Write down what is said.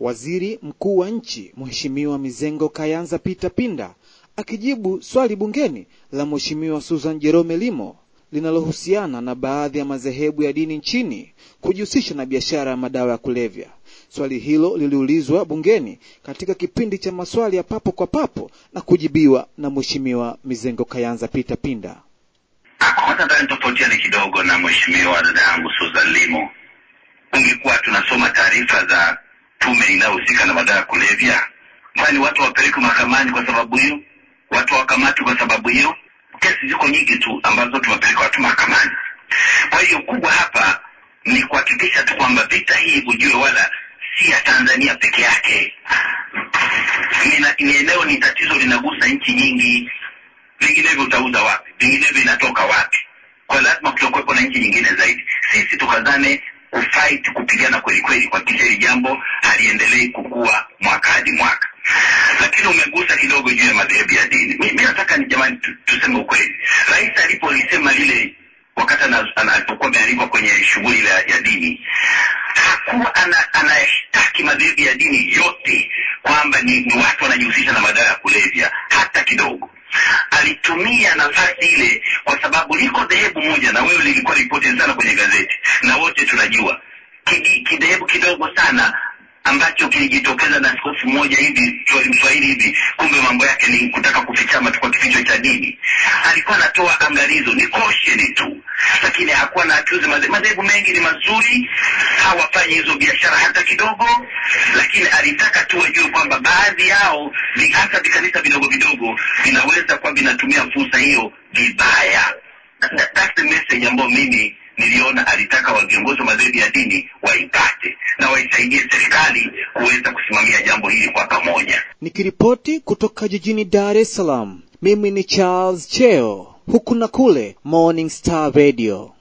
Waziri Mkuu wa nchi Mheshimiwa Mizengo Kayanza Peter Pinda akijibu swali bungeni la Mheshimiwa Susan Jerome Limo linalohusiana na baadhi ya madhehebu ya dini nchini kujihusisha na biashara ya madawa ya kulevya. Swali hilo liliulizwa bungeni katika kipindi cha maswali ya papo kwa papo na kujibiwa na Mheshimiwa Mizengo Kayanza pita Pinda. Kwanza nitofautiane kidogo na mheshimiwa dada yangu Susan Limo. Ungekuwa tunasoma taarifa za tume inayohusika na madawa ya kulevya, kwani watu wapelekwe mahakamani kwa sababu hiyo? Watu wakamatwe kwa sababu hiyo? Kesi ziko nyingi tu ambazo tumepeleka watu mahakamani. Kwa hiyo kubwa hapa ni kuhakikisha tu kwamba vita hii ujue, wala si ya Tanzania peke yake. Ni eneo, ni tatizo linagusa nchi nyingi vinginevyo utauza wapi? Vinginevyo inatoka wapi? Kwa lazima kutokuwepo na nchi nyingine zaidi. Sisi tukazane kufight, kupigana kweli kweli kuhakikisha hili jambo haliendelei kukua mwaka hadi mwaka. Lakini umegusa kidogo juu ya madhehebu ya dini. Mimi nataka ni jamani, tuseme ukweli. Rais alipolisema lile wakati alipokuwa amealikwa kwenye shughuli ya dini, hakuwa anayashtaki madhehebu ya dini yote kwamba ni, ni watu wanajihusisha na madawa ya kulevya hata kidogo alitumia nafasi ile kwa sababu liko dhehebu moja, na wewe lilikuwa ripoti sana kwenye gazeti na wote tunajua, kidhehebu kidogo sana ambacho kilijitokeza na askofu mmoja hivi Mswahili hivi, kumbe mambo yake ni kutaka kufichama tu kwa kificho cha dini. Alikuwa anatoa angalizo, ni caution tu, lakini hakuwa na accuse. Madhehebu mengi ni mazuri, hawafanyi hizo biashara hata kidogo, lakini alitaka tu wajue kwamba baadhi yao hasa vikanisa vidogo vidogo vinaweza kuwa vinatumia fursa hiyo vibaya. That's the message ambayo mimi niliona alitaka wa viongozi wa madhehebu ya dini waikate na waisaidie serikali kuweza kusimamia jambo hili kwa pamoja. Nikiripoti kutoka jijini Dar es Salaam, mimi ni Charles Cheo, huku na kule Morning Star Radio.